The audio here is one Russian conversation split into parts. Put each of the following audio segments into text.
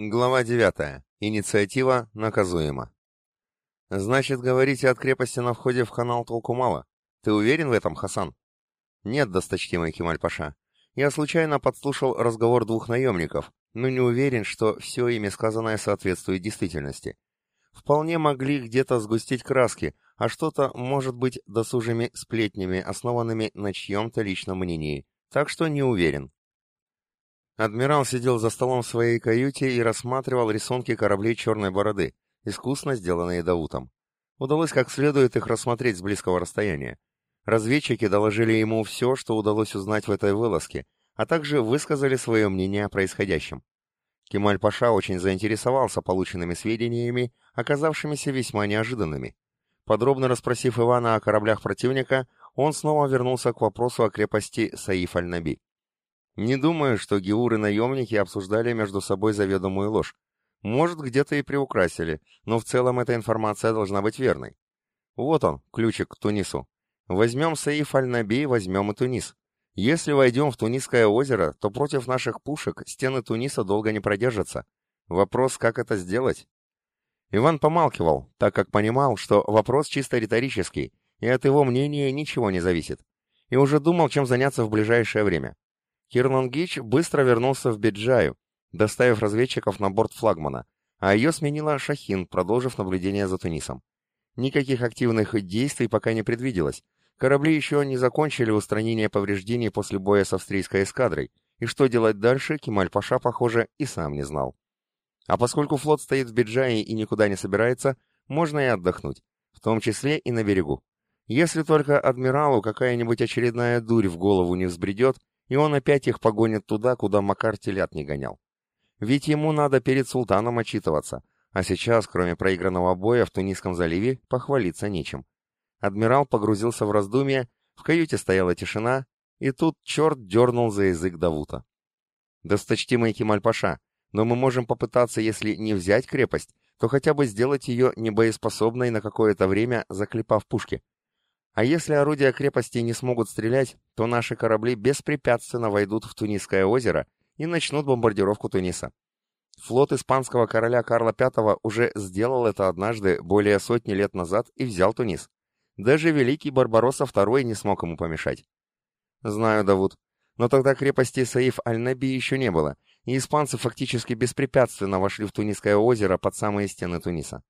Глава 9. Инициатива наказуема. Значит, говорите, от крепости на входе в канал толку мало. Ты уверен в этом, Хасан? Нет, досточтимый Кемаль-Паша. Я случайно подслушал разговор двух наемников, но не уверен, что все ими сказанное соответствует действительности. Вполне могли где-то сгустить краски, а что-то может быть досужими сплетнями, основанными на чьем-то личном мнении. Так что не уверен. Адмирал сидел за столом в своей каюте и рассматривал рисунки кораблей Черной Бороды, искусно сделанные Даутом. Удалось как следует их рассмотреть с близкого расстояния. Разведчики доложили ему все, что удалось узнать в этой вылазке, а также высказали свое мнение о происходящем. Кемаль-Паша очень заинтересовался полученными сведениями, оказавшимися весьма неожиданными. Подробно расспросив Ивана о кораблях противника, он снова вернулся к вопросу о крепости Саиф-аль-Наби. Не думаю, что геуры-наемники обсуждали между собой заведомую ложь. Может, где-то и приукрасили, но в целом эта информация должна быть верной. Вот он, ключик к Тунису. Возьмем Саиф аль-Наби, возьмем и Тунис. Если войдем в Тунисское озеро, то против наших пушек стены Туниса долго не продержатся. Вопрос, как это сделать? Иван помалкивал, так как понимал, что вопрос чисто риторический, и от его мнения ничего не зависит. И уже думал, чем заняться в ближайшее время. Кирнангич быстро вернулся в Биджаю, доставив разведчиков на борт флагмана, а ее сменила Шахин, продолжив наблюдение за Тунисом. Никаких активных действий пока не предвиделось. Корабли еще не закончили устранение повреждений после боя с австрийской эскадрой, и что делать дальше, Кемаль-Паша, похоже, и сам не знал. А поскольку флот стоит в Биджае и никуда не собирается, можно и отдохнуть, в том числе и на берегу. Если только адмиралу какая-нибудь очередная дурь в голову не взбредет, и он опять их погонит туда, куда Макар телят не гонял. Ведь ему надо перед султаном отчитываться, а сейчас, кроме проигранного боя в Тунисском заливе, похвалиться нечем. Адмирал погрузился в раздумье, в каюте стояла тишина, и тут черт дернул за язык Давута. «Досточтимый Кемаль-Паша, но мы можем попытаться, если не взять крепость, то хотя бы сделать ее небоеспособной на какое-то время, заклепав пушки. А если орудия крепости не смогут стрелять, то наши корабли беспрепятственно войдут в Тунисское озеро и начнут бомбардировку Туниса. Флот испанского короля Карла V уже сделал это однажды более сотни лет назад и взял Тунис. Даже великий Барбаросса II не смог ему помешать. Знаю, Давуд, но тогда крепости Саиф Аль-Наби еще не было, и испанцы фактически беспрепятственно вошли в Тунисское озеро под самые стены Туниса.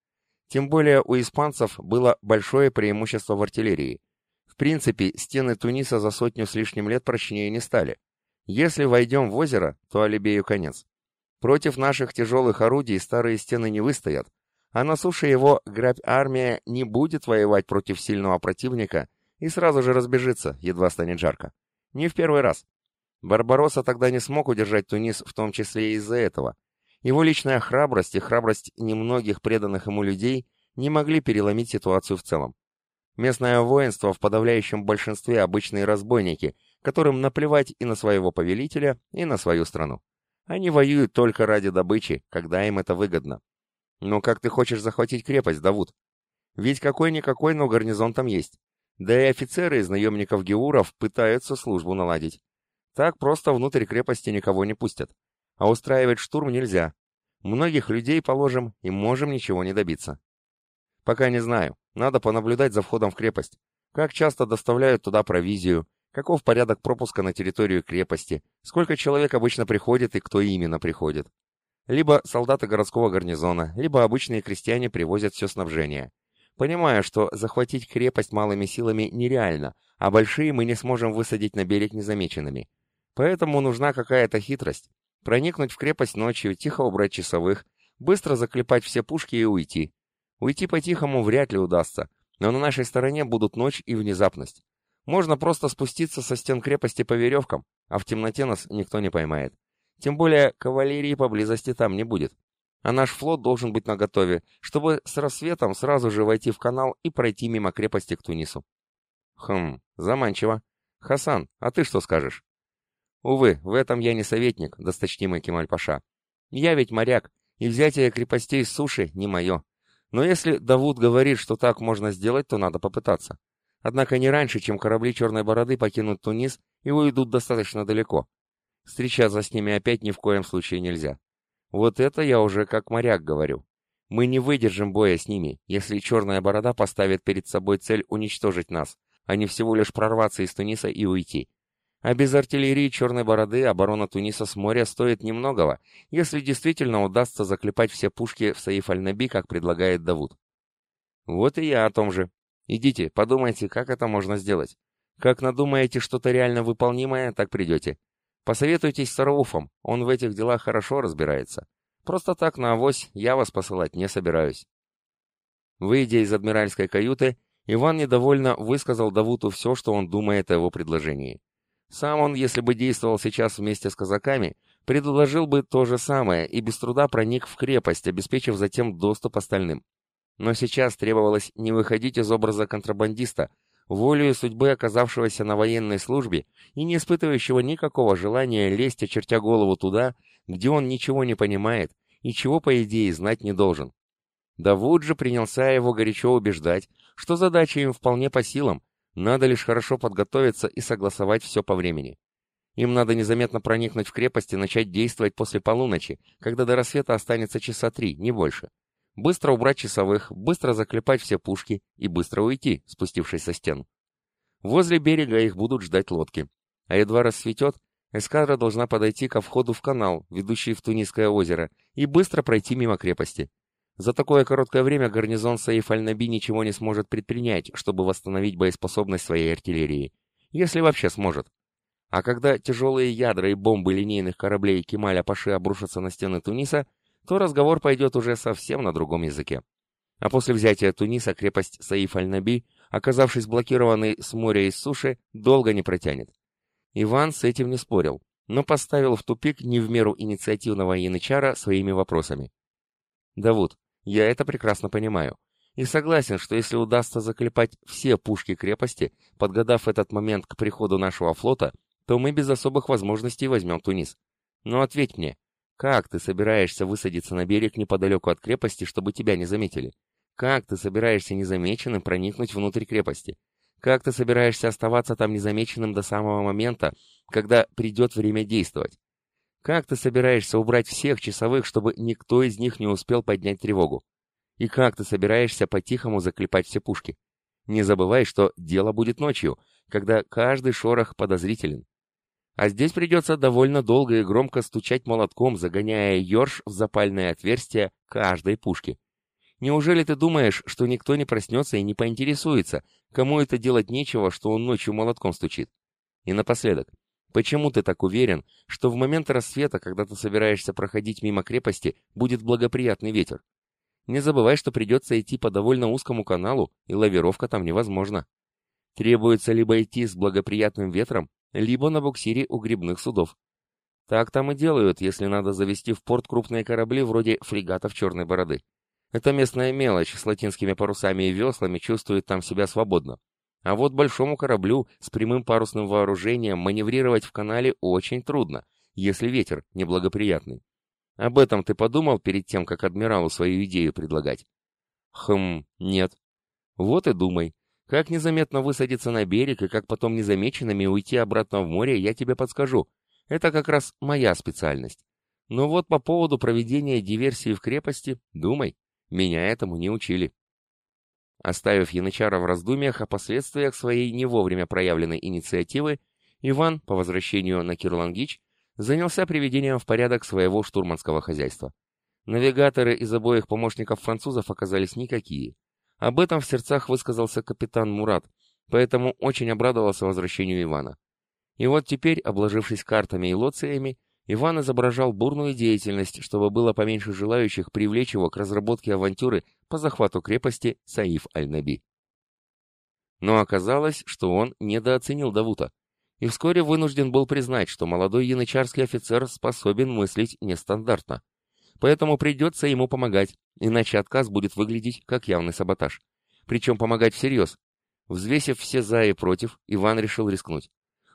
Тем более у испанцев было большое преимущество в артиллерии. В принципе, стены Туниса за сотню с лишним лет прочнее не стали. Если войдем в озеро, то Алибею конец. Против наших тяжелых орудий старые стены не выстоят, а на суше его грабь-армия не будет воевать против сильного противника и сразу же разбежится, едва станет жарко. Не в первый раз. Барбаросса тогда не смог удержать Тунис, в том числе из-за этого. Его личная храбрость и храбрость немногих преданных ему людей не могли переломить ситуацию в целом. Местное воинство в подавляющем большинстве обычные разбойники, которым наплевать и на своего повелителя, и на свою страну. Они воюют только ради добычи, когда им это выгодно. Но как ты хочешь захватить крепость, Давуд? Ведь какой-никакой, но гарнизон там есть. Да и офицеры из наемников Геуров пытаются службу наладить. Так просто внутрь крепости никого не пустят. А устраивать штурм нельзя. Многих людей положим и можем ничего не добиться. Пока не знаю. Надо понаблюдать за входом в крепость. Как часто доставляют туда провизию, каков порядок пропуска на территорию крепости, сколько человек обычно приходит и кто именно приходит. Либо солдаты городского гарнизона, либо обычные крестьяне привозят все снабжение. Понимая, что захватить крепость малыми силами нереально, а большие мы не сможем высадить на берег незамеченными. Поэтому нужна какая-то хитрость, Проникнуть в крепость ночью, тихо убрать часовых, быстро заклепать все пушки и уйти. Уйти по-тихому вряд ли удастся, но на нашей стороне будут ночь и внезапность. Можно просто спуститься со стен крепости по веревкам, а в темноте нас никто не поймает. Тем более кавалерии поблизости там не будет. А наш флот должен быть наготове, чтобы с рассветом сразу же войти в канал и пройти мимо крепости к Тунису. Хм, заманчиво. Хасан, а ты что скажешь? Увы, в этом я не советник, досточтимый Кемаль-Паша. Я ведь моряк, и взятие крепостей с суши не мое. Но если Давуд говорит, что так можно сделать, то надо попытаться. Однако не раньше, чем корабли Черной Бороды покинут Тунис и уйдут достаточно далеко. Встречаться с ними опять ни в коем случае нельзя. Вот это я уже как моряк говорю. Мы не выдержим боя с ними, если Черная Борода поставит перед собой цель уничтожить нас, а не всего лишь прорваться из Туниса и уйти. А без артиллерии Черной Бороды оборона Туниса с моря стоит немногого, если действительно удастся заклепать все пушки в Саиф аль-Наби, как предлагает Давуд. Вот и я о том же. Идите, подумайте, как это можно сделать. Как надумаете что-то реально выполнимое, так придете. Посоветуйтесь с Рауфом, он в этих делах хорошо разбирается. Просто так на авось я вас посылать не собираюсь. Выйдя из адмиральской каюты, Иван недовольно высказал Давуту все, что он думает о его предложении. Сам он, если бы действовал сейчас вместе с казаками, предложил бы то же самое и без труда проник в крепость, обеспечив затем доступ остальным. Но сейчас требовалось не выходить из образа контрабандиста, волею судьбы оказавшегося на военной службе и не испытывающего никакого желания лезть, очертя голову туда, где он ничего не понимает и чего, по идее, знать не должен. Давуд же принялся его горячо убеждать, что задача им вполне по силам, надо лишь хорошо подготовиться и согласовать все по времени. Им надо незаметно проникнуть в крепость и начать действовать после полуночи, когда до рассвета останется часа три, не больше. Быстро убрать часовых, быстро заклепать все пушки и быстро уйти, спустившись со стен. Возле берега их будут ждать лодки. А едва рассветет, эскадра должна подойти ко входу в канал, ведущий в Тунисское озеро, и быстро пройти мимо крепости. За такое короткое время гарнизон Саиф аль-Наби ничего не сможет предпринять, чтобы восстановить боеспособность своей артиллерии. Если вообще сможет. А когда тяжелые ядра и бомбы линейных кораблей Кемаля Паши обрушатся на стены Туниса, то разговор пойдет уже совсем на другом языке. А после взятия Туниса крепость Саиф аль-Наби, оказавшись блокированной с моря и с суши, долго не протянет. Иван с этим не спорил, но поставил в тупик не в меру инициативного янычара своими вопросами. «Давуд, я это прекрасно понимаю. И согласен, что если удастся заклепать все пушки крепости, подгадав этот момент к приходу нашего флота, то мы без особых возможностей возьмем Тунис. Но ответь мне, как ты собираешься высадиться на берег неподалеку от крепости, чтобы тебя не заметили? Как ты собираешься незамеченным проникнуть внутрь крепости? Как ты собираешься оставаться там незамеченным до самого момента, когда придет время действовать? Как ты собираешься убрать всех часовых, чтобы никто из них не успел поднять тревогу? И как ты собираешься по-тихому заклепать все пушки? Не забывай, что дело будет ночью, когда каждый шорох подозрителен. А здесь придется довольно долго и громко стучать молотком, загоняя ёрш в запальное отверстие каждой пушки. Неужели ты думаешь, что никто не проснется и не поинтересуется, кому это делать нечего, что он ночью молотком стучит? И напоследок, почему ты так уверен, что в момент рассвета, когда ты собираешься проходить мимо крепости, будет благоприятный ветер? Не забывай, что придется идти по довольно узкому каналу, и лавировка там невозможна. Требуется либо идти с благоприятным ветром, либо на буксире у грибных судов. Так там и делают, если надо завести в порт крупные корабли вроде фрегатов Черной Бороды. Эта местная мелочь с латинскими парусами и веслами чувствует там себя свободно. А вот большому кораблю с прямым парусным вооружением маневрировать в канале очень трудно, если ветер неблагоприятный. Об этом ты подумал перед тем, как адмиралу свою идею предлагать? Хм, нет. Вот и думай. Как незаметно высадиться на берег и как потом незамеченными уйти обратно в море, я тебе подскажу. Это как раз моя специальность. Но вот по поводу проведения диверсии в крепости, думай, меня этому не учили. Оставив Янычара в раздумьях о последствиях своей не вовремя проявленной инициативы, Иван, по возвращению на Кирлангич, занялся приведением в порядок своего штурманского хозяйства. Навигаторы из обоих помощников французов оказались никакие – об этом в сердцах высказался капитан Мурат, поэтому очень обрадовался возвращению Ивана. И вот теперь, обложившись картами и лоциями, Иван изображал бурную деятельность, чтобы было поменьше желающих привлечь его к разработке авантюры по захвату крепости Саиф аль-Наби. Но оказалось, что он недооценил Давута, и вскоре вынужден был признать, что молодой янычарский офицер способен мыслить нестандартно поэтому придется ему помогать, иначе отказ будет выглядеть как явный саботаж. Причем помогать всерьез. Взвесив все «за» и «против», Иван решил рискнуть.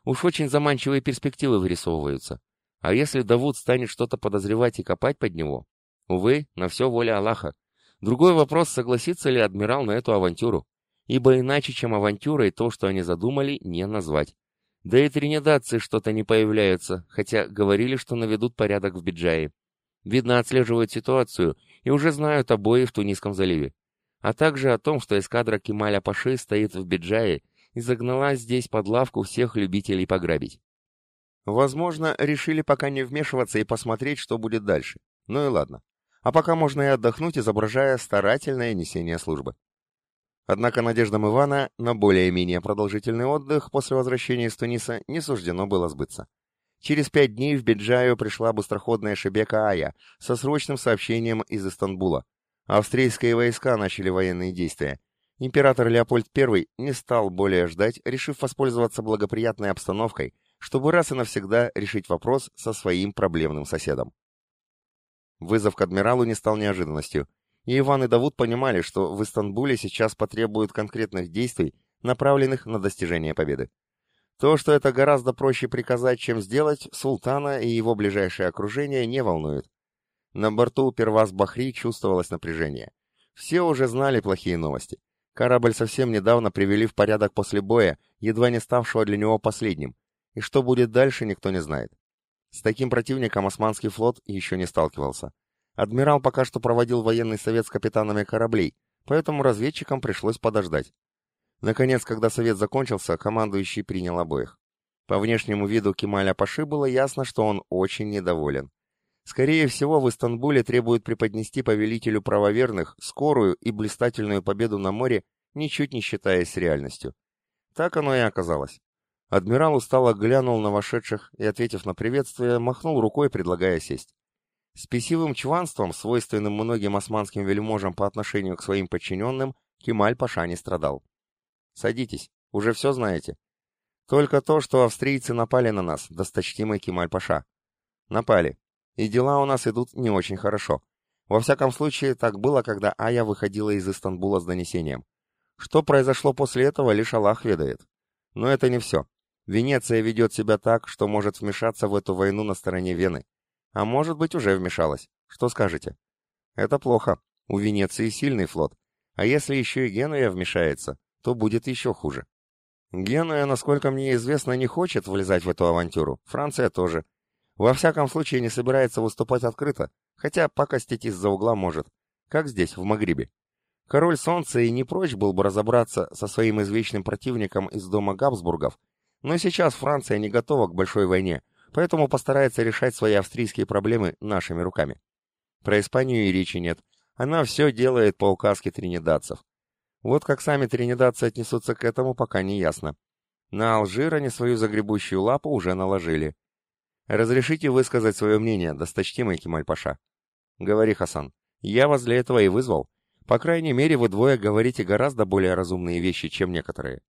Уж очень заманчивые перспективы вырисовываются. А если Давуд станет что-то подозревать и копать под него? Увы, на все воля Аллаха. Другой вопрос, согласится ли адмирал на эту авантюру. Ибо иначе, чем авантюрой, то, что они задумали, не назвать. Да и тринидадцы что-то не появляются, хотя говорили, что наведут порядок в Биджае. Видно, отслеживают ситуацию и уже знают о бое в Тунисском заливе. А также о том, что эскадра Кемаля Паши стоит в Биджае и загнала здесь под лавку всех любителей пограбить. Возможно, решили пока не вмешиваться и посмотреть, что будет дальше. Ну и ладно. А пока можно и отдохнуть, изображая старательное несение службы. Однако надеждам Ивана на более-менее продолжительный отдых после возвращения из Туниса не суждено было сбыться. Через пять дней в Беджаю пришла быстроходная Шебека Ая со срочным сообщением из Истанбула. Австрийские войска начали военные действия. Император Леопольд I не стал более ждать, решив воспользоваться благоприятной обстановкой, чтобы раз и навсегда решить вопрос со своим проблемным соседом. Вызов к адмиралу не стал неожиданностью, и Иван и Давуд понимали, что в Истанбуле сейчас потребуют конкретных действий, направленных на достижение победы. То, что это гораздо проще приказать, чем сделать, султана и его ближайшее окружение не волнует. На борту перваз Бахри чувствовалось напряжение. Все уже знали плохие новости. Корабль совсем недавно привели в порядок после боя, едва не ставшего для него последним, и что будет дальше, никто не знает. С таким противником османский флот еще не сталкивался. Адмирал пока что проводил военный совет с капитанами кораблей, поэтому разведчикам пришлось подождать. Наконец, когда совет закончился, командующий принял обоих. По внешнему виду Кемаля Паши было ясно, что он очень недоволен. Скорее всего, в Истанбуле требуют преподнести повелителю правоверных скорую и блистательную победу на море, ничуть не считаясь реальностью. Так оно и оказалось. Адмирал устало глянул на вошедших и, ответив на приветствие, махнул рукой, предлагая сесть. Спесивым чванством, свойственным многим османским вельможам по отношению к своим подчиненным, Кемаль Паша не страдал. «Садитесь, уже все знаете». «Только то, что австрийцы напали на нас, досточтимый Кемаль Паша». «Напали. И дела у нас идут не очень хорошо. Во всяком случае, так было, когда Ая выходила из Истанбула с донесением. Что произошло после этого, лишь Аллах ведает. Но это не все. Венеция ведет себя так, что может вмешаться в эту войну на стороне Вены. А может быть, уже вмешалась. Что скажете? Это плохо. У Венеции сильный флот. А если еще и Генуя вмешается, то будет еще хуже. Генуя, насколько мне известно, не хочет влезать в эту авантюру. Франция тоже. Во всяком случае, не собирается выступать открыто, хотя пакостить из-за угла может. Как здесь, в Магрибе. Король Солнца и не прочь был бы разобраться со своим извечным противником из дома Габсбургов, но сейчас Франция не готова к большой войне, поэтому постарается решать свои австрийские проблемы нашими руками. Про Испанию и речи нет. Она все делает по указке тринидадцев. Вот как сами тринидадцы отнесутся к этому, пока не ясно. На Алжир они свою загребущую лапу уже наложили. Разрешите высказать свое мнение, досточтимый Кемаль-Паша? Говори, Хасан. Я вас для этого и вызвал. По крайней мере, вы двое говорите гораздо более разумные вещи, чем некоторые.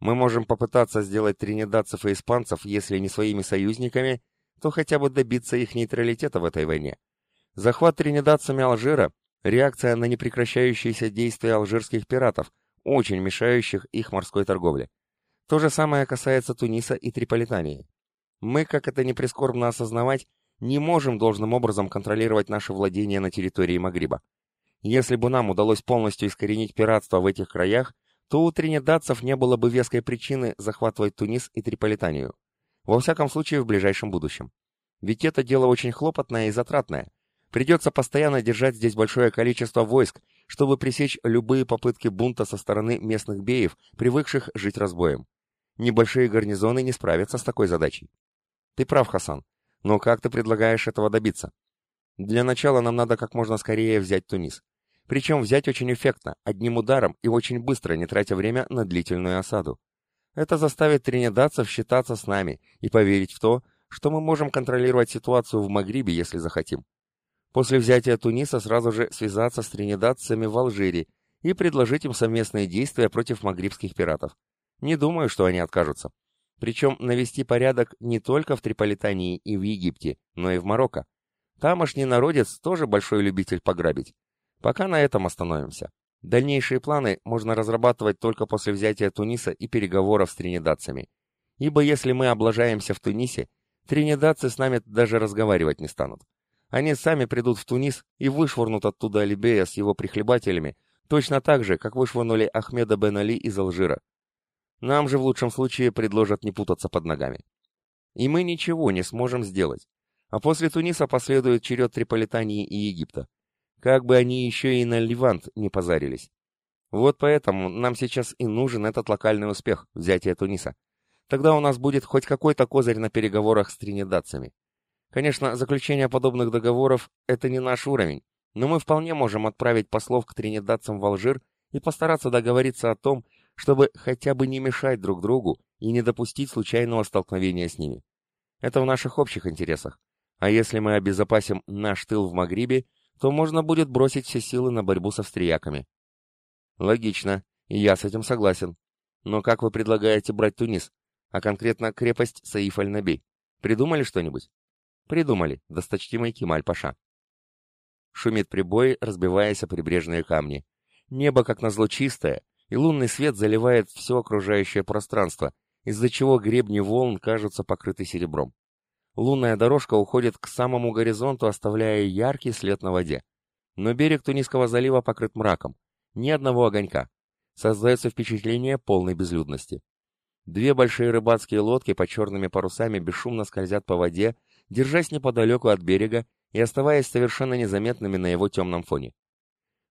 Мы можем попытаться сделать тринидадцев и испанцев, если не своими союзниками, то хотя бы добиться их нейтралитета в этой войне. Захват тринидадцами Алжира – реакция на непрекращающиеся действия алжирских пиратов, очень мешающих их морской торговле. То же самое касается Туниса и Триполитании. Мы, как это не прискорбно осознавать, не можем должным образом контролировать наши владения на территории Магриба. Если бы нам удалось полностью искоренить пиратство в этих краях, то у тринидадцев не было бы веской причины захватывать Тунис и Триполитанию. Во всяком случае, в ближайшем будущем. Ведь это дело очень хлопотное и затратное. Придется постоянно держать здесь большое количество войск, чтобы пресечь любые попытки бунта со стороны местных беев, привыкших жить разбоем. Небольшие гарнизоны не справятся с такой задачей. Ты прав, Хасан. Но как ты предлагаешь этого добиться? Для начала нам надо как можно скорее взять Тунис. Причем взять очень эффектно, одним ударом и очень быстро, не тратя время на длительную осаду. Это заставит тринидадцев считаться с нами и поверить в то, что мы можем контролировать ситуацию в Магрибе, если захотим. После взятия Туниса сразу же связаться с тринидадцами в Алжире и предложить им совместные действия против магрибских пиратов. Не думаю, что они откажутся. Причем навести порядок не только в Триполитании и в Египте, но и в Марокко. Тамошний народец тоже большой любитель пограбить. Пока на этом остановимся. Дальнейшие планы можно разрабатывать только после взятия Туниса и переговоров с тринидадцами. Ибо если мы облажаемся в Тунисе, тринидадцы с нами даже разговаривать не станут. Они сами придут в Тунис и вышвырнут оттуда Алибея с его прихлебателями, точно так же, как вышвырнули Ахмеда бен Али из Алжира. Нам же в лучшем случае предложат не путаться под ногами. И мы ничего не сможем сделать. А после Туниса последует черед Триполитании и Египта. Как бы они еще и на Ливант не позарились. Вот поэтому нам сейчас и нужен этот локальный успех, взятие Туниса. Тогда у нас будет хоть какой-то козырь на переговорах с тринидадцами. Конечно, заключение подобных договоров – это не наш уровень, но мы вполне можем отправить послов к тринидадцам в Алжир и постараться договориться о том, чтобы хотя бы не мешать друг другу и не допустить случайного столкновения с ними. Это в наших общих интересах. А если мы обезопасим наш тыл в Магрибе, то можно будет бросить все силы на борьбу с австрияками. Логично, и я с этим согласен. Но как вы предлагаете брать Тунис, а конкретно крепость Саиф аль-Наби? Придумали что-нибудь? Придумали, досточтимый Кемаль-Паша. Шумит прибой, разбиваясь о прибрежные камни. Небо, как назло, чистое, и лунный свет заливает все окружающее пространство, из-за чего гребни волн кажутся покрыты серебром. Лунная дорожка уходит к самому горизонту, оставляя яркий след на воде. Но берег Тунисского залива покрыт мраком. Ни одного огонька. Создается впечатление полной безлюдности. Две большие рыбацкие лодки под черными парусами бесшумно скользят по воде, держась неподалеку от берега и оставаясь совершенно незаметными на его темном фоне.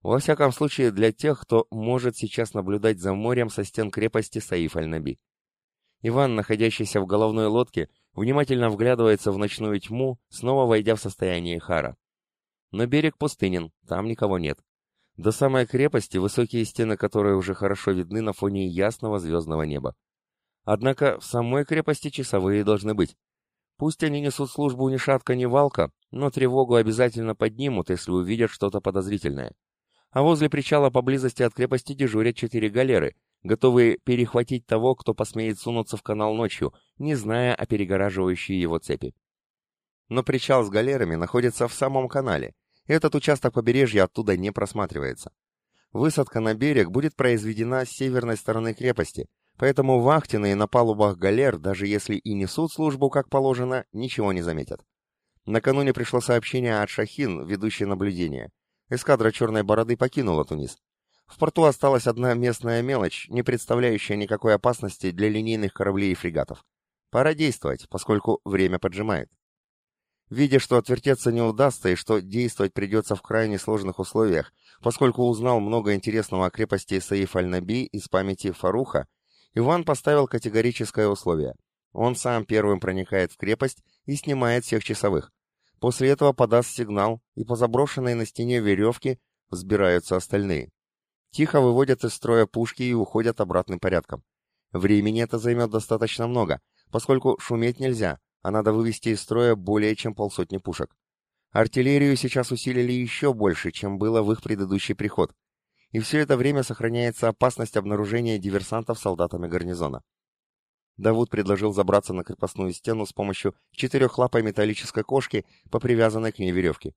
Во всяком случае, для тех, кто может сейчас наблюдать за морем со стен крепости Саиф аль-Наби. Иван, находящийся в головной лодке, внимательно вглядывается в ночную тьму, снова войдя в состояние хара. Но берег пустынен, там никого нет. До самой крепости высокие стены, которые уже хорошо видны на фоне ясного звездного неба. Однако в самой крепости часовые должны быть. Пусть они несут службу ни шатка, ни валка, но тревогу обязательно поднимут, если увидят что-то подозрительное. А возле причала поблизости от крепости дежурят четыре галеры, готовые перехватить того, кто посмеет сунуться в канал ночью, не зная о перегораживающей его цепи. Но причал с галерами находится в самом канале, и этот участок побережья оттуда не просматривается. Высадка на берег будет произведена с северной стороны крепости, поэтому вахтенные на палубах галер, даже если и несут службу как положено, ничего не заметят. Накануне пришло сообщение от Шахин, ведущей наблюдение. Эскадра Черной Бороды покинула Тунис. В порту осталась одна местная мелочь, не представляющая никакой опасности для линейных кораблей и фрегатов. Пора действовать, поскольку время поджимает. Видя, что отвертеться не удастся и что действовать придется в крайне сложных условиях, поскольку узнал много интересного о крепости Саиф аль-Наби из памяти Фаруха, Иван поставил категорическое условие. Он сам первым проникает в крепость и снимает всех часовых. После этого подаст сигнал, и по заброшенной на стене веревке взбираются остальные. Тихо выводят из строя пушки и уходят обратным порядком. Времени это займет достаточно много, поскольку шуметь нельзя, а надо вывести из строя более чем полсотни пушек. Артиллерию сейчас усилили еще больше, чем было в их предыдущий приход. И все это время сохраняется опасность обнаружения диверсантов солдатами гарнизона. Давуд предложил забраться на крепостную стену с помощью четырехлапой металлической кошки по привязанной к ней веревке.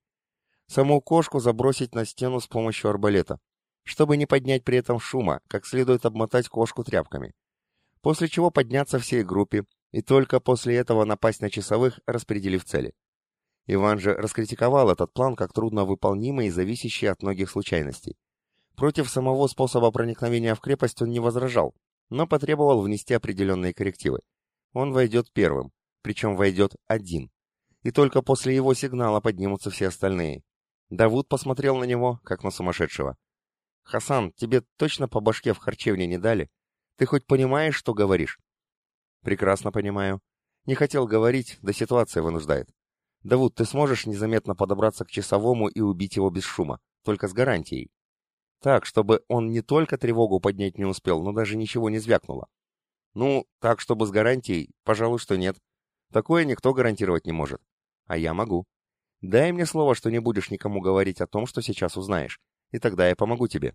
Саму кошку забросить на стену с помощью арбалета чтобы не поднять при этом шума, как следует обмотать кошку тряпками. После чего подняться всей группе, и только после этого напасть на часовых, распределив цели. Иван же раскритиковал этот план как трудновыполнимый и зависящий от многих случайностей. Против самого способа проникновения в крепость он не возражал, но потребовал внести определенные коррективы. Он войдет первым, причем войдет один. И только после его сигнала поднимутся все остальные. Давуд посмотрел на него, как на сумасшедшего. «Хасан, тебе точно по башке в харчевне не дали? Ты хоть понимаешь, что говоришь?» «Прекрасно понимаю. Не хотел говорить, да ситуация вынуждает. Давуд, ты сможешь незаметно подобраться к часовому и убить его без шума, только с гарантией. Так, чтобы он не только тревогу поднять не успел, но даже ничего не звякнуло. Ну, так, чтобы с гарантией, пожалуй, что нет. Такое никто гарантировать не может. А я могу. Дай мне слово, что не будешь никому говорить о том, что сейчас узнаешь и тогда я помогу тебе.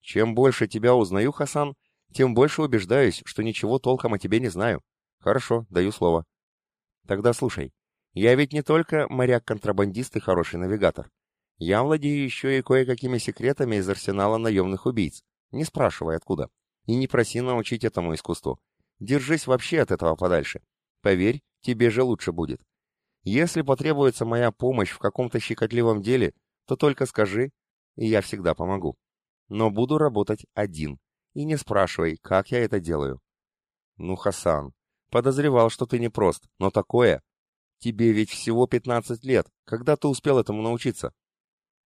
Чем больше тебя узнаю, Хасан, тем больше убеждаюсь, что ничего толком о тебе не знаю. Хорошо, даю слово. Тогда слушай. Я ведь не только моряк-контрабандист и хороший навигатор. Я владею еще и кое-какими секретами из арсенала наемных убийц. Не спрашивай, откуда. И не проси научить этому искусству. Держись вообще от этого подальше. Поверь, тебе же лучше будет. Если потребуется моя помощь в каком-то щекотливом деле, то только скажи, и я всегда помогу. Но буду работать один. И не спрашивай, как я это делаю. Ну, Хасан, подозревал, что ты непрост, но такое... Тебе ведь всего 15 лет. Когда ты успел этому научиться?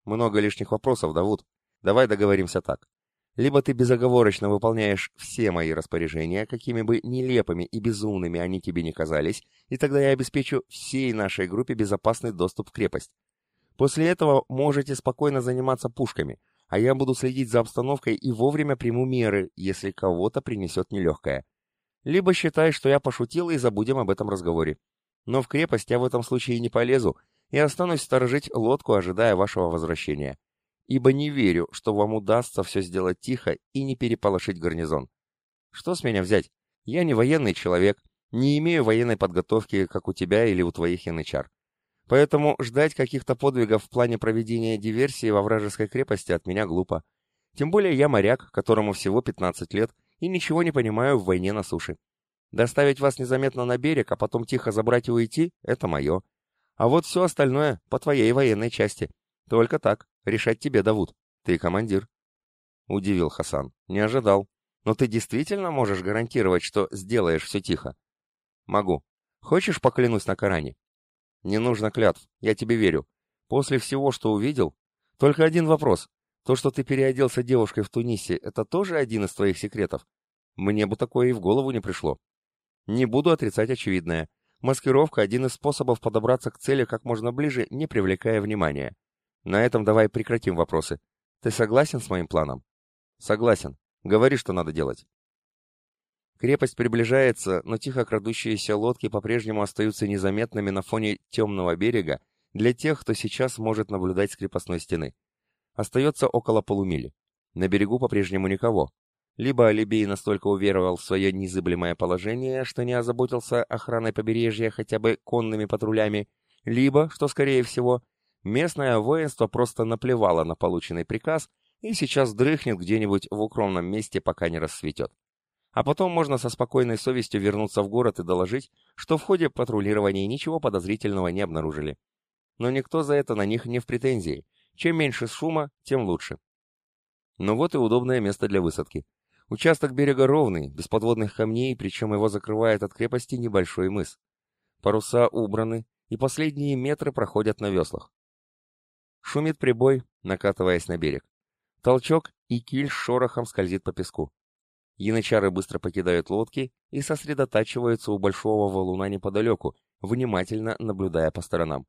Много лишних вопросов, Давуд. Давай договоримся так. Либо ты безоговорочно выполняешь все мои распоряжения, какими бы нелепыми и безумными они тебе не казались, и тогда я обеспечу всей нашей группе безопасный доступ в крепость. После этого можете спокойно заниматься пушками, а я буду следить за обстановкой и вовремя приму меры, если кого-то принесет нелегкое. Либо считай, что я пошутил и забудем об этом разговоре. Но в крепость я в этом случае не полезу и останусь сторожить лодку, ожидая вашего возвращения ибо не верю, что вам удастся все сделать тихо и не переполошить гарнизон. Что с меня взять? Я не военный человек, не имею военной подготовки, как у тебя или у твоих янычар. Поэтому ждать каких-то подвигов в плане проведения диверсии во вражеской крепости от меня глупо. Тем более я моряк, которому всего 15 лет, и ничего не понимаю в войне на суше. Доставить вас незаметно на берег, а потом тихо забрать и уйти — это мое. А вот все остальное по твоей военной части. Только так. Решать тебе, Давуд. Ты командир. Удивил Хасан. Не ожидал. Но ты действительно можешь гарантировать, что сделаешь все тихо? Могу. Хочешь поклянусь на Коране? Не нужно клятв. Я тебе верю. После всего, что увидел... Только один вопрос. То, что ты переоделся девушкой в Тунисе, это тоже один из твоих секретов? Мне бы такое и в голову не пришло. Не буду отрицать очевидное. Маскировка – один из способов подобраться к цели как можно ближе, не привлекая внимания. На этом давай прекратим вопросы. Ты согласен с моим планом? Согласен. Говори, что надо делать. Крепость приближается, но тихо крадущиеся лодки по-прежнему остаются незаметными на фоне темного берега для тех, кто сейчас может наблюдать с крепостной стены. Остается около полумили. На берегу по-прежнему никого. Либо Алибей настолько уверовал в свое незыблемое положение, что не озаботился охраной побережья хотя бы конными патрулями, либо, что скорее всего, Местное воинство просто наплевало на полученный приказ и сейчас дрыхнет где-нибудь в укромном месте, пока не рассветет. А потом можно со спокойной совестью вернуться в город и доложить, что в ходе патрулирования ничего подозрительного не обнаружили. Но никто за это на них не в претензии. Чем меньше шума, тем лучше. Но вот и удобное место для высадки. Участок берега ровный, без подводных камней, причем его закрывает от крепости небольшой мыс. Паруса убраны, и последние метры проходят на веслах. Шумит прибой, накатываясь на берег. Толчок, и киль шорохом скользит по песку. Янычары быстро покидают лодки и сосредотачиваются у большого валуна неподалеку, внимательно наблюдая по сторонам.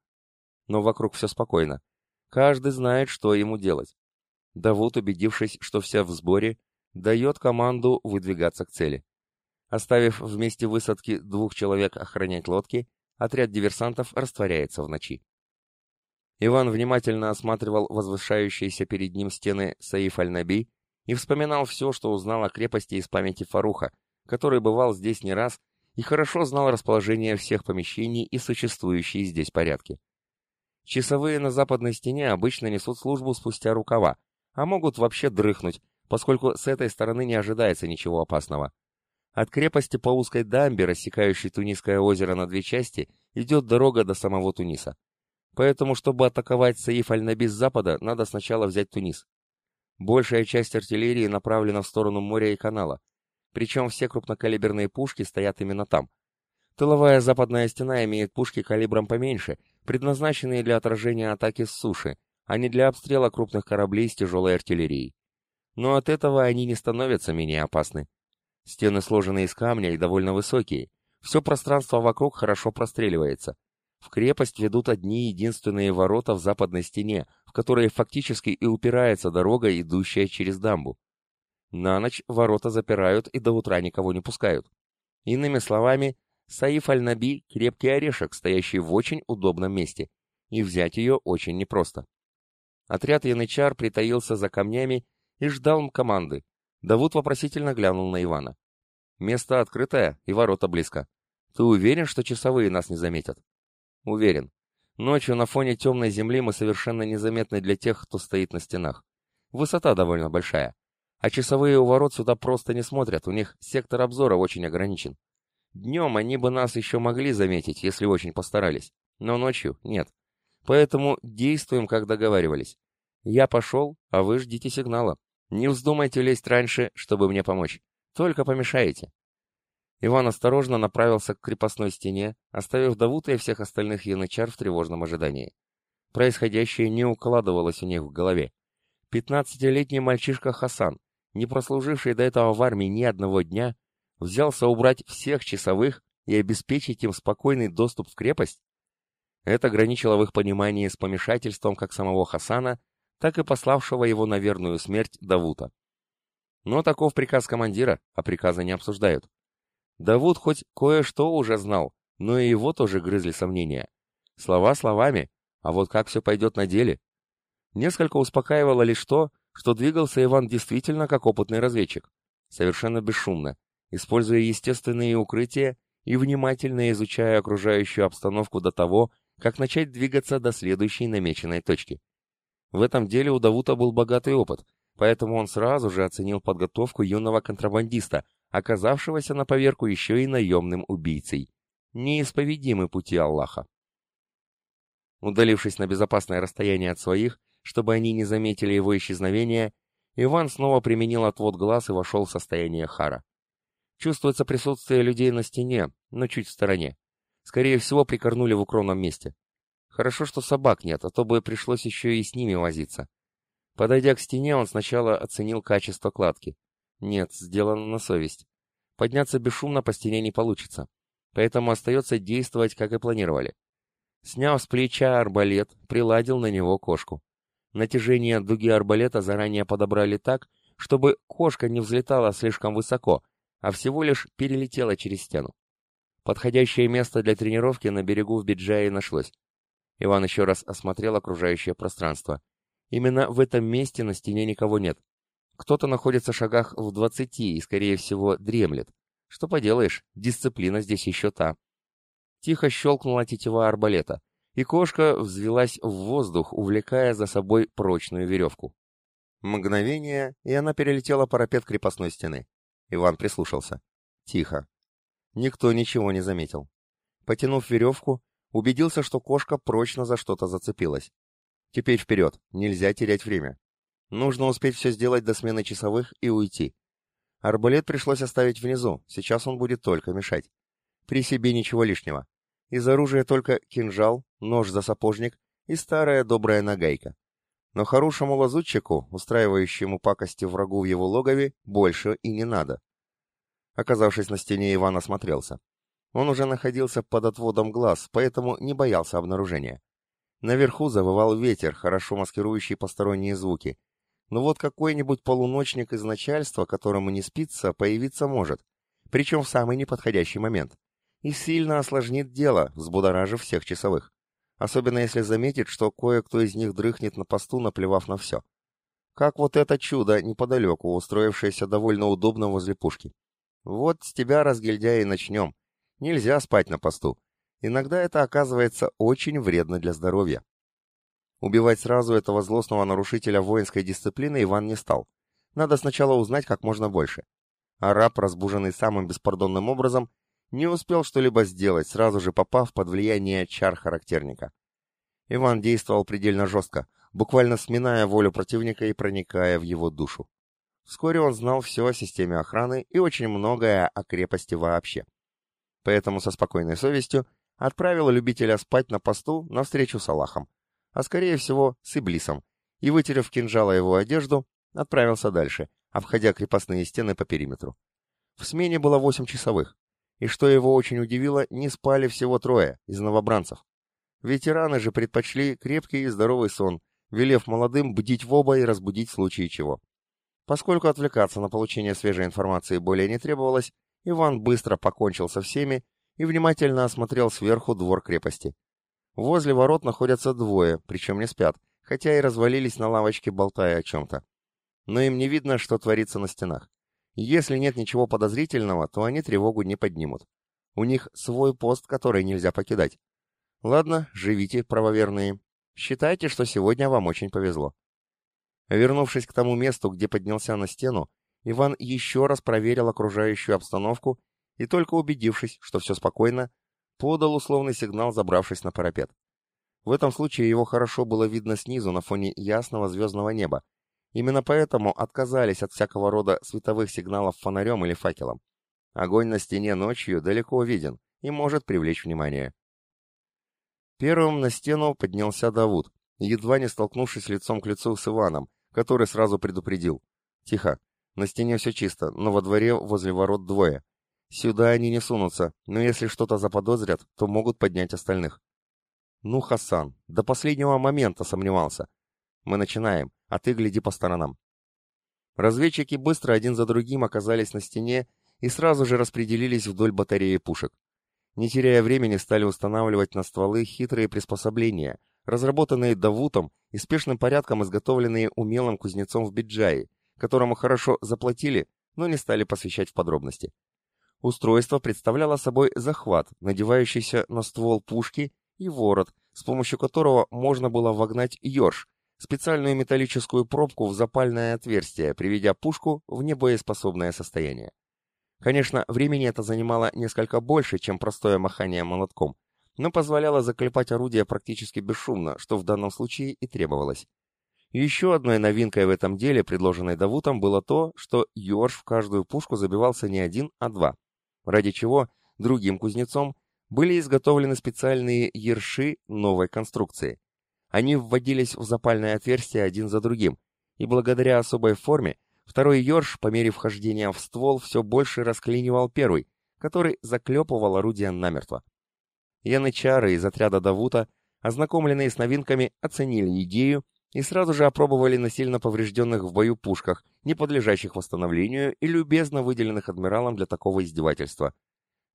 Но вокруг все спокойно. Каждый знает, что ему делать. Давуд, убедившись, что все в сборе, дает команду выдвигаться к цели. Оставив вместе высадки двух человек охранять лодки, отряд диверсантов растворяется в ночи. Иван внимательно осматривал возвышающиеся перед ним стены Саиф аль-Наби и вспоминал все, что узнал о крепости из памяти Фаруха, который бывал здесь не раз и хорошо знал расположение всех помещений и существующие здесь порядки. Часовые на западной стене обычно несут службу спустя рукава, а могут вообще дрыхнуть, поскольку с этой стороны не ожидается ничего опасного. От крепости по узкой дамбе, рассекающей Тунисское озеро на две части, идет дорога до самого Туниса. Поэтому, чтобы атаковать Саиф аль-Наби с запада, надо сначала взять Тунис. Большая часть артиллерии направлена в сторону моря и канала. Причем все крупнокалиберные пушки стоят именно там. Тыловая западная стена имеет пушки калибром поменьше, предназначенные для отражения атаки с суши, а не для обстрела крупных кораблей с тяжелой артиллерией. Но от этого они не становятся менее опасны. Стены сложены из камня и довольно высокие. Все пространство вокруг хорошо простреливается. В крепость ведут одни единственные ворота в западной стене, которые фактически и упирается дорога, идущая через дамбу. На ночь ворота запирают и до утра никого не пускают. Иными словами, Саиф аль-Наби — крепкий орешек, стоящий в очень удобном месте, и взять ее очень непросто. Отряд янычар притаился за камнями и ждал команды. Давуд вопросительно глянул на Ивана. «Место открытое и ворота близко. Ты уверен, что часовые нас не заметят?» Уверен. Ночью на фоне темной земли мы совершенно незаметны для тех, кто стоит на стенах. Высота довольно большая. А часовые у ворот сюда просто не смотрят, у них сектор обзора очень ограничен. Днем они бы нас еще могли заметить, если очень постарались. Но ночью нет. Поэтому действуем, как договаривались. Я пошел, а вы ждите сигнала. Не вздумайте лезть раньше, чтобы мне помочь. Только помешаете. Иван осторожно направился к крепостной стене, оставив Давута и всех остальных янычар в тревожном ожидании. Происходящее не укладывалось у них в голове. Пятнадцатилетний мальчишка Хасан, не прослуживший до этого в армии ни одного дня, взялся убрать всех часовых и обеспечить им спокойный доступ в крепость? Это граничило в их понимании с помешательством как самого Хасана, так и пославшего его на верную смерть Давута. Но таков приказ командира, а приказы не обсуждают. Давуд хоть кое-что уже знал, но и его тоже грызли сомнения. Слова словами, а вот как все пойдет на деле? Несколько успокаивало лишь то, что двигался Иван действительно как опытный разведчик, совершенно бесшумно, используя естественные укрытия и внимательно изучая окружающую обстановку до того, как начать двигаться до следующей намеченной точки. В этом деле у Давута был богатый опыт, поэтому он сразу же оценил подготовку юного контрабандиста, оказавшегося на поверку еще и наемным убийцей. Неисповедимы пути Аллаха. Удалившись на безопасное расстояние от своих, чтобы они не заметили его исчезновения, Иван снова применил отвод глаз и вошел в состояние хара. Чувствуется присутствие людей на стене, но чуть в стороне. Скорее всего, прикорнули в укромном месте. Хорошо, что собак нет, а то бы пришлось еще и с ними возиться. Подойдя к стене, он сначала оценил качество кладки. Нет, сделано на совесть. Подняться бесшумно по стене не получится. Поэтому остается действовать, как и планировали. Сняв с плеча арбалет, приладил на него кошку. Натяжение дуги арбалета заранее подобрали так, чтобы кошка не взлетала слишком высоко, а всего лишь перелетела через стену. Подходящее место для тренировки на берегу в Биджае нашлось. Иван еще раз осмотрел окружающее пространство. Именно в этом месте на стене никого нет. Кто-то находится в шагах в двадцати и, скорее всего, дремлет. Что поделаешь, дисциплина здесь еще та. Тихо щелкнула тетива арбалета, и кошка взвелась в воздух, увлекая за собой прочную веревку. Мгновение, и она перелетела парапет крепостной стены. Иван прислушался. Тихо. Никто ничего не заметил. Потянув веревку, убедился, что кошка прочно за что-то зацепилась. Теперь вперед, нельзя терять время. Нужно успеть все сделать до смены часовых и уйти. Арбалет пришлось оставить внизу, сейчас он будет только мешать. При себе ничего лишнего. Из оружия только кинжал, нож за сапожник и старая добрая нагайка. Но хорошему лазутчику, устраивающему пакости врагу в его логове, больше и не надо. Оказавшись на стене, Иван осмотрелся. Он уже находился под отводом глаз, поэтому не боялся обнаружения. Наверху завывал ветер, хорошо маскирующий посторонние звуки, но вот какой-нибудь полуночник из начальства, которому не спится, появиться может, причем в самый неподходящий момент, и сильно осложнит дело, взбудоражив всех часовых. Особенно если заметит, что кое-кто из них дрыхнет на посту, наплевав на все. Как вот это чудо неподалеку, устроившееся довольно удобно возле пушки. Вот с тебя, разгильдя, и начнем. Нельзя спать на посту. Иногда это оказывается очень вредно для здоровья. Убивать сразу этого злостного нарушителя воинской дисциплины Иван не стал. Надо сначала узнать как можно больше. Араб, разбуженный самым беспардонным образом, не успел что-либо сделать, сразу же попав под влияние чар характерника. Иван действовал предельно жестко, буквально сминая волю противника и проникая в его душу. Вскоре он знал все о системе охраны и очень многое о крепости вообще. Поэтому со спокойной совестью отправил любителя спать на посту навстречу с Аллахом а скорее всего с Иблисом, и, вытерев кинжала его одежду, отправился дальше, обходя крепостные стены по периметру. В смене было восемь часовых, и что его очень удивило, не спали всего трое из новобранцев. Ветераны же предпочли крепкий и здоровый сон, велев молодым бдить в оба и разбудить в случае чего. Поскольку отвлекаться на получение свежей информации более не требовалось, Иван быстро покончил со всеми и внимательно осмотрел сверху двор крепости. Возле ворот находятся двое, причем не спят, хотя и развалились на лавочке, болтая о чем-то. Но им не видно, что творится на стенах. Если нет ничего подозрительного, то они тревогу не поднимут. У них свой пост, который нельзя покидать. Ладно, живите, правоверные. Считайте, что сегодня вам очень повезло. Вернувшись к тому месту, где поднялся на стену, Иван еще раз проверил окружающую обстановку и только убедившись, что все спокойно, подал условный сигнал, забравшись на парапет. В этом случае его хорошо было видно снизу на фоне ясного звездного неба. Именно поэтому отказались от всякого рода световых сигналов фонарем или факелом. Огонь на стене ночью далеко виден и может привлечь внимание. Первым на стену поднялся Давуд, едва не столкнувшись лицом к лицу с Иваном, который сразу предупредил. «Тихо, на стене все чисто, но во дворе возле ворот двое. Сюда они не сунутся, но если что-то заподозрят, то могут поднять остальных». «Ну, Хасан, до последнего момента сомневался. Мы начинаем, а ты гляди по сторонам». Разведчики быстро один за другим оказались на стене и сразу же распределились вдоль батареи пушек. Не теряя времени, стали устанавливать на стволы хитрые приспособления, разработанные Давутом и спешным порядком изготовленные умелым кузнецом в Биджае, которому хорошо заплатили, но не стали посвящать в подробности. Устройство представляло собой захват, надевающийся на ствол пушки, и ворот, с помощью которого можно было вогнать ёрш, специальную металлическую пробку в запальное отверстие, приведя пушку в небоеспособное состояние. Конечно, времени это занимало несколько больше, чем простое махание молотком, но позволяло заклепать орудие практически бесшумно, что в данном случае и требовалось. Еще одной новинкой в этом деле, предложенной Давутом, было то, что ёрш в каждую пушку забивался не один, а два, ради чего другим кузнецом были изготовлены специальные ерши новой конструкции. Они вводились в запальное отверстие один за другим, и благодаря особой форме второй ерш по мере вхождения в ствол все больше расклинивал первый, который заклепывал орудие намертво. Янычары из отряда Давута, ознакомленные с новинками, оценили идею и сразу же опробовали на сильно поврежденных в бою пушках, не подлежащих восстановлению и любезно выделенных адмиралом для такого издевательства.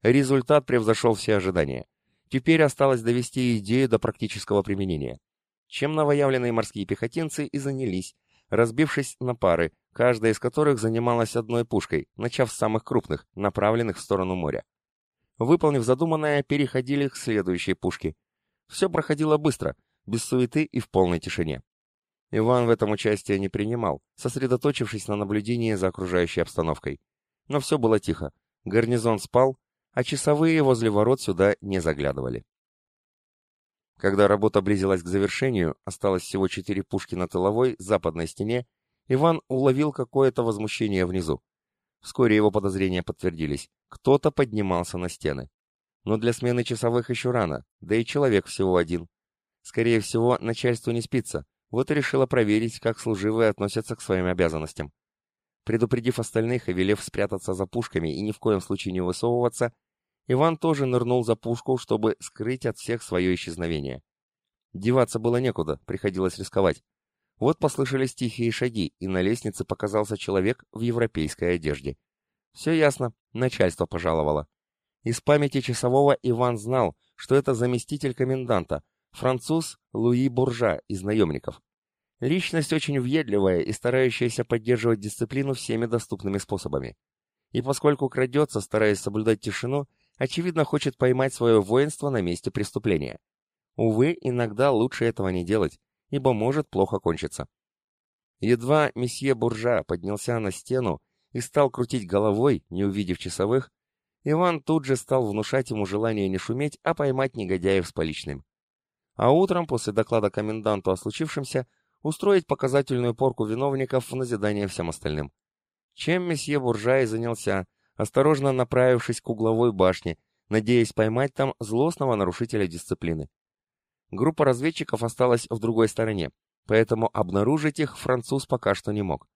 Результат превзошел все ожидания. Теперь осталось довести идею до практического применения. Чем новоявленные морские пехотинцы и занялись, разбившись на пары, каждая из которых занималась одной пушкой, начав с самых крупных, направленных в сторону моря. Выполнив задуманное, переходили к следующей пушке. Все проходило быстро, без суеты и в полной тишине. Иван в этом участие не принимал, сосредоточившись на наблюдении за окружающей обстановкой. Но все было тихо. Гарнизон спал, а часовые возле ворот сюда не заглядывали. Когда работа близилась к завершению, осталось всего четыре пушки на тыловой, западной стене, Иван уловил какое-то возмущение внизу. Вскоре его подозрения подтвердились. Кто-то поднимался на стены. Но для смены часовых еще рано, да и человек всего один. Скорее всего, начальству не спится, вот и решила проверить, как служивые относятся к своим обязанностям. Предупредив остальных и велев спрятаться за пушками и ни в коем случае не высовываться, Иван тоже нырнул за пушку, чтобы скрыть от всех свое исчезновение. Деваться было некуда, приходилось рисковать. Вот послышались тихие шаги, и на лестнице показался человек в европейской одежде. Все ясно, начальство пожаловало. Из памяти часового Иван знал, что это заместитель коменданта, француз Луи Буржа из наемников. Личность очень въедливая и старающаяся поддерживать дисциплину всеми доступными способами. И поскольку крадется, стараясь соблюдать тишину, очевидно хочет поймать свое воинство на месте преступления. Увы, иногда лучше этого не делать, ибо может плохо кончиться. Едва месье Буржа поднялся на стену и стал крутить головой, не увидев часовых, Иван тут же стал внушать ему желание не шуметь, а поймать негодяев с поличным. А утром, после доклада коменданту о случившемся, устроить показательную порку виновников в назидание всем остальным. Чем месье Буржай занялся, осторожно направившись к угловой башне, надеясь поймать там злостного нарушителя дисциплины. Группа разведчиков осталась в другой стороне, поэтому обнаружить их француз пока что не мог.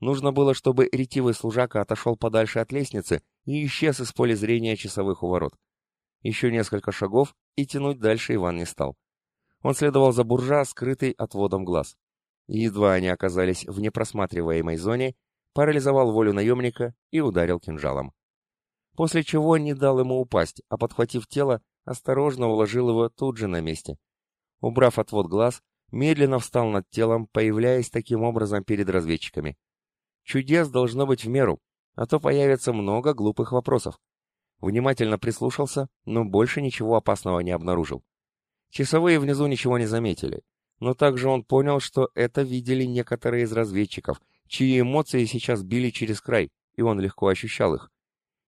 Нужно было, чтобы ретивый служака отошел подальше от лестницы и исчез из поля зрения часовых у ворот. Еще несколько шагов, и тянуть дальше Иван не стал. Он следовал за буржа, скрытый отводом глаз едва они оказались в непросматриваемой зоне, парализовал волю наемника и ударил кинжалом. После чего не дал ему упасть, а подхватив тело, осторожно уложил его тут же на месте. Убрав отвод глаз, медленно встал над телом, появляясь таким образом перед разведчиками. Чудес должно быть в меру, а то появится много глупых вопросов. Внимательно прислушался, но больше ничего опасного не обнаружил. Часовые внизу ничего не заметили, но также он понял, что это видели некоторые из разведчиков, чьи эмоции сейчас били через край, и он легко ощущал их.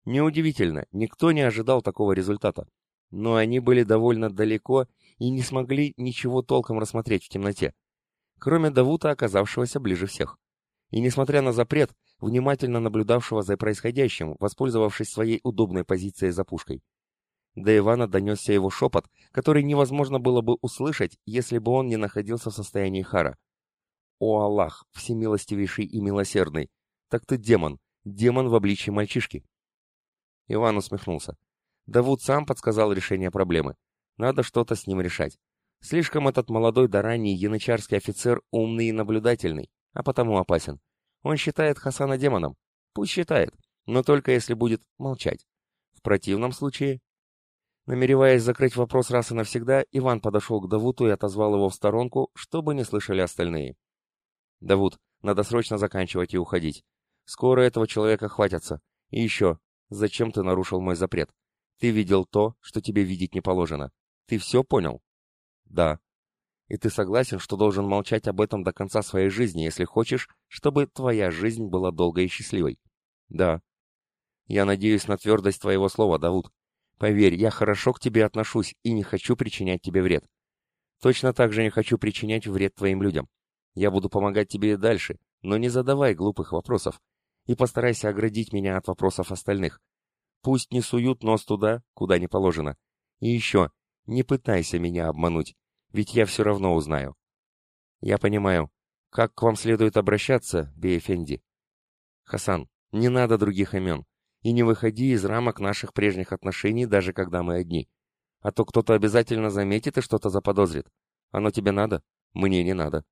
Неудивительно, никто не ожидал такого результата. Но они были довольно далеко и не смогли ничего толком рассмотреть в темноте, кроме Давута, оказавшегося ближе всех. И несмотря на запрет, внимательно наблюдавшего за происходящим, воспользовавшись своей удобной позицией за пушкой. До Ивана донесся его шепот, который невозможно было бы услышать, если бы он не находился в состоянии хара. «О Аллах, всемилостивейший и милосердный! Так ты демон, демон в обличье мальчишки!» Иван усмехнулся. Давуд сам подсказал решение проблемы. Надо что-то с ним решать. Слишком этот молодой да ранний янычарский офицер умный и наблюдательный, а потому опасен. Он считает Хасана демоном. Пусть считает, но только если будет молчать. В противном случае Намереваясь закрыть вопрос раз и навсегда, Иван подошел к Давуту и отозвал его в сторонку, чтобы не слышали остальные. «Давут, надо срочно заканчивать и уходить. Скоро этого человека хватятся. И еще, зачем ты нарушил мой запрет? Ты видел то, что тебе видеть не положено. Ты все понял?» «Да». «И ты согласен, что должен молчать об этом до конца своей жизни, если хочешь, чтобы твоя жизнь была долгой и счастливой?» «Да». «Я надеюсь на твердость твоего слова, Давуд. Поверь, я хорошо к тебе отношусь и не хочу причинять тебе вред. Точно так же не хочу причинять вред твоим людям. Я буду помогать тебе и дальше, но не задавай глупых вопросов. И постарайся оградить меня от вопросов остальных. Пусть не суют нос туда, куда не положено. И еще, не пытайся меня обмануть, ведь я все равно узнаю. Я понимаю. Как к вам следует обращаться, Бейфенди? Хасан, не надо других имен и не выходи из рамок наших прежних отношений, даже когда мы одни. А то кто-то обязательно заметит и что-то заподозрит. Оно тебе надо? Мне не надо.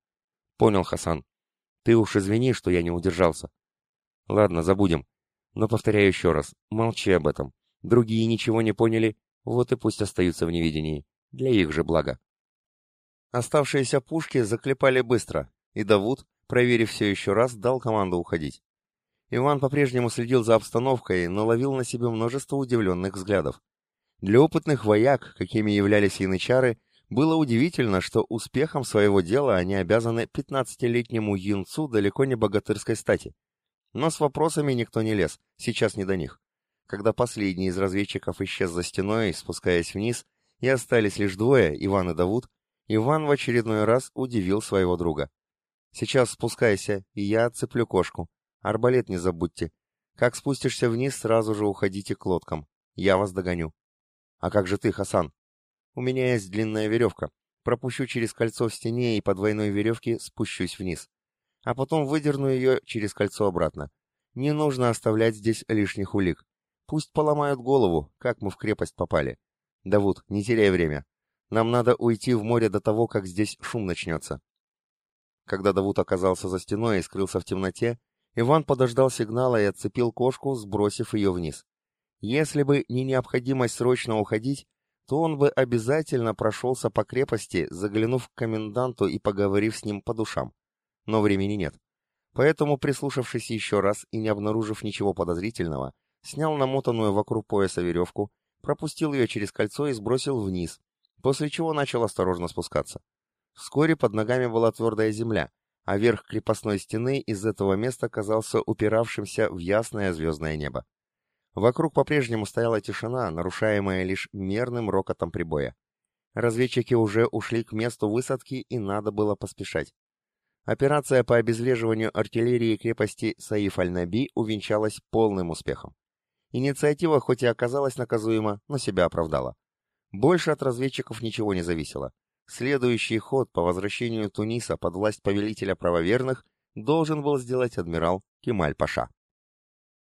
Понял, Хасан. Ты уж извини, что я не удержался. Ладно, забудем. Но повторяю еще раз, молчи об этом. Другие ничего не поняли, вот и пусть остаются в невидении. Для их же блага. Оставшиеся пушки заклепали быстро, и Давуд, проверив все еще раз, дал команду уходить. Иван по-прежнему следил за обстановкой, но ловил на себе множество удивленных взглядов. Для опытных вояк, какими являлись янычары, было удивительно, что успехом своего дела они обязаны пятнадцатилетнему юнцу далеко не богатырской стати. Но с вопросами никто не лез, сейчас не до них. Когда последний из разведчиков исчез за стеной, спускаясь вниз, и остались лишь двое, Иван и Давуд, Иван в очередной раз удивил своего друга. «Сейчас спускайся, и я отцеплю кошку. Арбалет не забудьте. Как спустишься вниз, сразу же уходите к лодкам. Я вас догоню. А как же ты, Хасан? У меня есть длинная веревка. Пропущу через кольцо в стене и по двойной веревке спущусь вниз. А потом выдерну ее через кольцо обратно. Не нужно оставлять здесь лишних улик. Пусть поломают голову, как мы в крепость попали. Давуд, не теряй время. Нам надо уйти в море до того, как здесь шум начнется. Когда Давуд оказался за стеной и скрылся в темноте, Иван подождал сигнала и отцепил кошку, сбросив ее вниз. Если бы не необходимость срочно уходить, то он бы обязательно прошелся по крепости, заглянув к коменданту и поговорив с ним по душам. Но времени нет. Поэтому, прислушавшись еще раз и не обнаружив ничего подозрительного, снял намотанную вокруг пояса веревку, пропустил ее через кольцо и сбросил вниз, после чего начал осторожно спускаться. Вскоре под ногами была твердая земля, а верх крепостной стены из этого места казался упиравшимся в ясное звездное небо. Вокруг по-прежнему стояла тишина, нарушаемая лишь мерным рокотом прибоя. Разведчики уже ушли к месту высадки, и надо было поспешать. Операция по обезвреживанию артиллерии крепости Саиф-аль-Наби увенчалась полным успехом. Инициатива хоть и оказалась наказуема, но себя оправдала. Больше от разведчиков ничего не зависело. Следующий ход по возвращению Туниса под власть повелителя правоверных должен был сделать адмирал Кемаль-Паша.